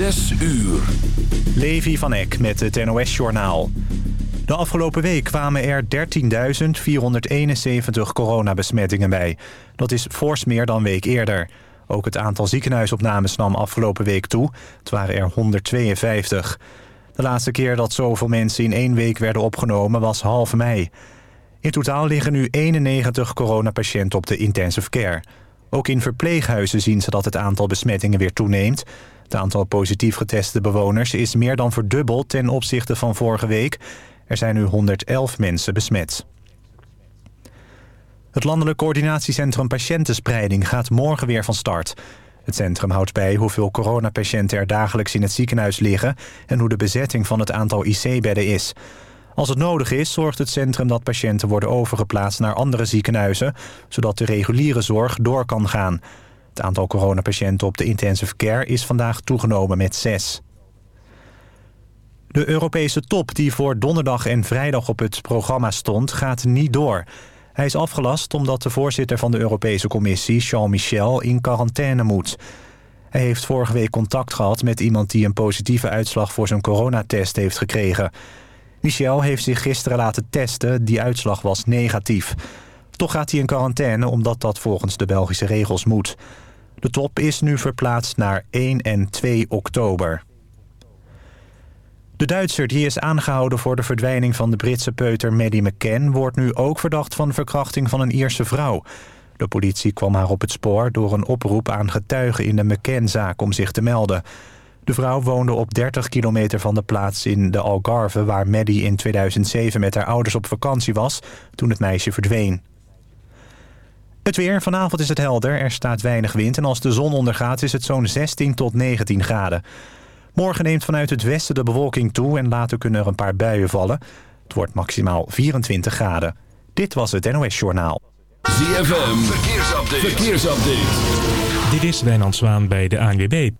Zes uur. Levi van Eck met het NOS-journaal. De afgelopen week kwamen er 13.471 coronabesmettingen bij. Dat is fors meer dan week eerder. Ook het aantal ziekenhuisopnames nam afgelopen week toe. Het waren er 152. De laatste keer dat zoveel mensen in één week werden opgenomen was half mei. In totaal liggen nu 91 coronapatiënten op de intensive care. Ook in verpleeghuizen zien ze dat het aantal besmettingen weer toeneemt. Het aantal positief geteste bewoners is meer dan verdubbeld ten opzichte van vorige week. Er zijn nu 111 mensen besmet. Het Landelijk Coördinatiecentrum Patiëntenspreiding gaat morgen weer van start. Het centrum houdt bij hoeveel coronapatiënten er dagelijks in het ziekenhuis liggen... en hoe de bezetting van het aantal IC-bedden is. Als het nodig is, zorgt het centrum dat patiënten worden overgeplaatst naar andere ziekenhuizen... zodat de reguliere zorg door kan gaan. Het aantal coronapatiënten op de intensive care is vandaag toegenomen met zes. De Europese top die voor donderdag en vrijdag op het programma stond, gaat niet door. Hij is afgelast omdat de voorzitter van de Europese Commissie, Jean Michel, in quarantaine moet. Hij heeft vorige week contact gehad met iemand die een positieve uitslag voor zijn coronatest heeft gekregen. Michel heeft zich gisteren laten testen, die uitslag was negatief. Toch gaat hij in quarantaine omdat dat volgens de Belgische regels moet. De top is nu verplaatst naar 1 en 2 oktober. De Duitser die is aangehouden voor de verdwijning van de Britse peuter Maddie McCann... wordt nu ook verdacht van verkrachting van een Ierse vrouw. De politie kwam haar op het spoor door een oproep aan getuigen in de McCann-zaak om zich te melden. De vrouw woonde op 30 kilometer van de plaats in de Algarve... waar Maddie in 2007 met haar ouders op vakantie was toen het meisje verdween. Het weer. Vanavond is het helder. Er staat weinig wind. En als de zon ondergaat is het zo'n 16 tot 19 graden. Morgen neemt vanuit het westen de bewolking toe en later kunnen er een paar buien vallen. Het wordt maximaal 24 graden. Dit was het NOS Journaal. ZFM. Verkeersupdate. Verkeersupdate. Dit is Wijnand Zwaan bij de ANWB.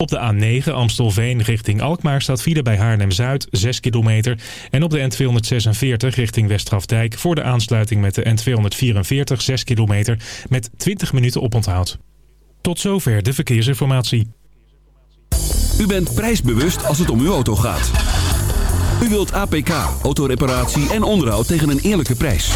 Op de A9 Amstelveen richting Alkmaar staat file bij Haarlem-Zuid 6 kilometer. En op de N246 richting Westgrafdijk voor de aansluiting met de N244 6 kilometer met 20 minuten oponthoud. Tot zover de verkeersinformatie. U bent prijsbewust als het om uw auto gaat. U wilt APK, autoreparatie en onderhoud tegen een eerlijke prijs.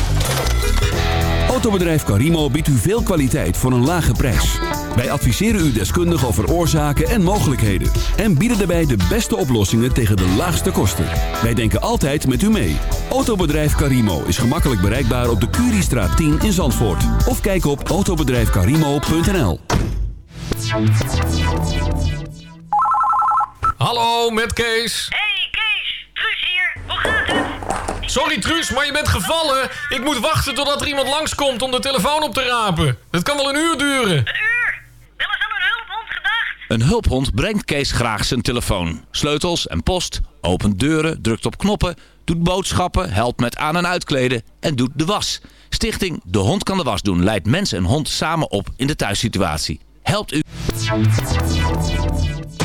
Autobedrijf Carimo biedt u veel kwaliteit voor een lage prijs. Wij adviseren u deskundig over oorzaken en mogelijkheden. En bieden daarbij de beste oplossingen tegen de laagste kosten. Wij denken altijd met u mee. Autobedrijf Carimo is gemakkelijk bereikbaar op de Curiestraat 10 in Zandvoort. Of kijk op autobedrijfcarimo.nl Hallo, met Kees. Hey Kees, Truus hier. Hoe gaat het? Sorry Truus, maar je bent gevallen. Ik moet wachten totdat er iemand langskomt om de telefoon op te rapen. Het kan wel een uur duren. Een uur? Wel eens aan een hulphond gedacht? Een hulphond brengt Kees graag zijn telefoon. Sleutels en post, opent deuren, drukt op knoppen, doet boodschappen, helpt met aan- en uitkleden en doet de was. Stichting De Hond kan de was doen leidt mens en hond samen op in de thuissituatie. Helpt u...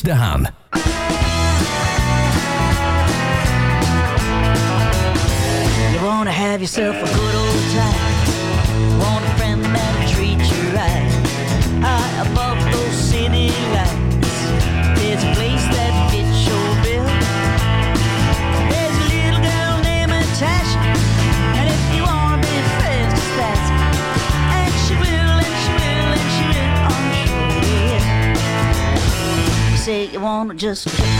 Kees de Haan. just.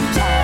time.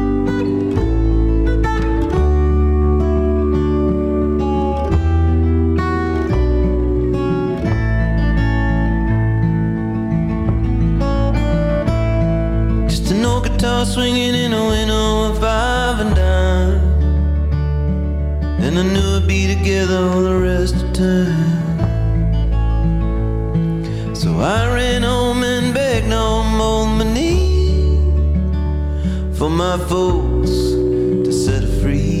Old swinging in a window of five and dime. And I knew I'd be together all the rest of time. So I ran home and begged on both my knees for my folks to set free.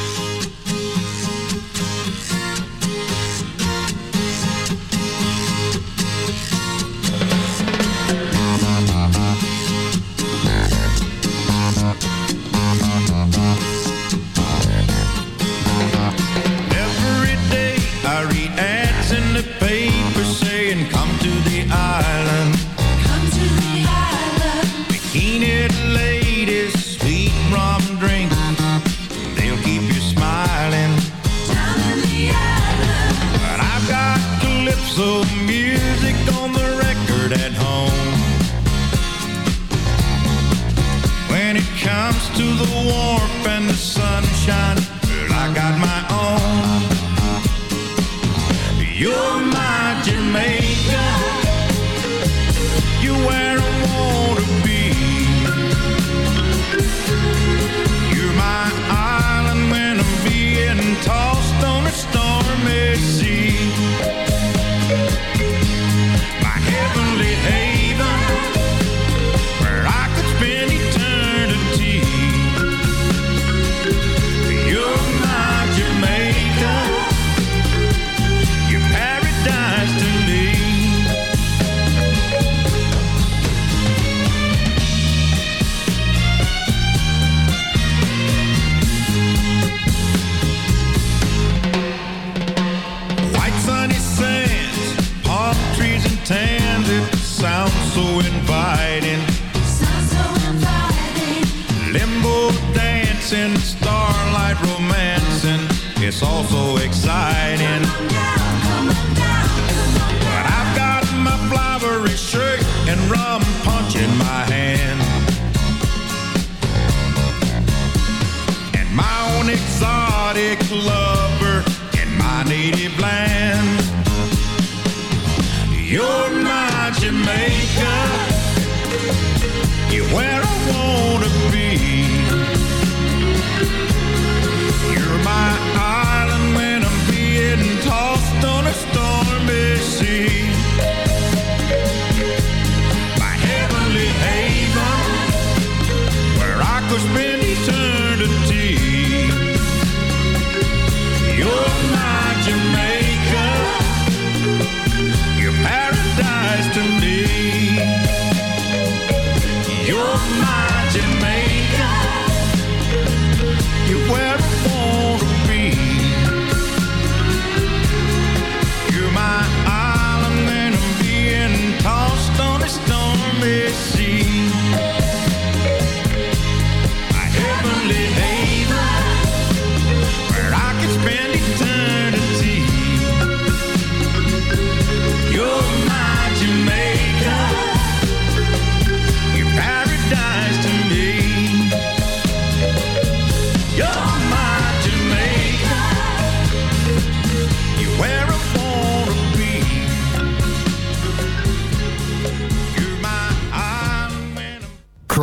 it's all so exciting.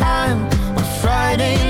Time on Friday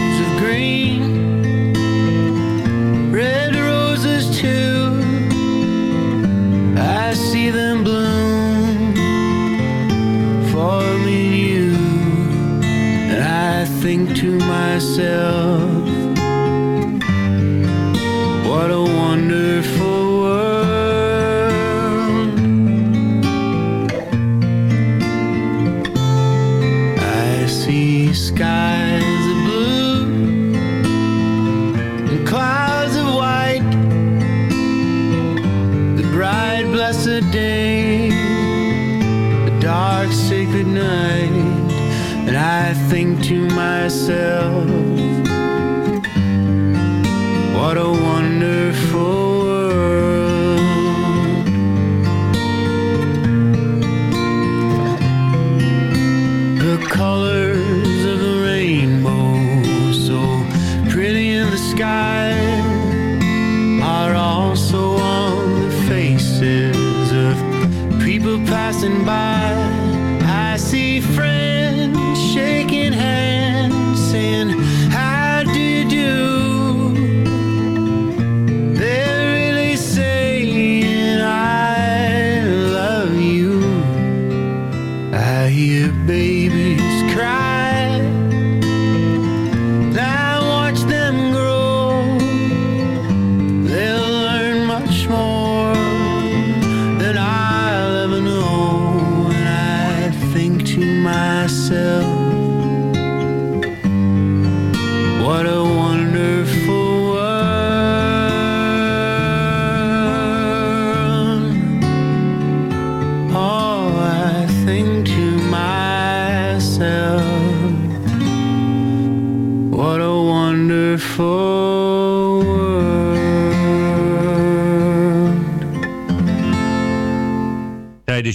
think to myself, what a myself.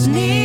just need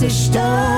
dass der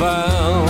found.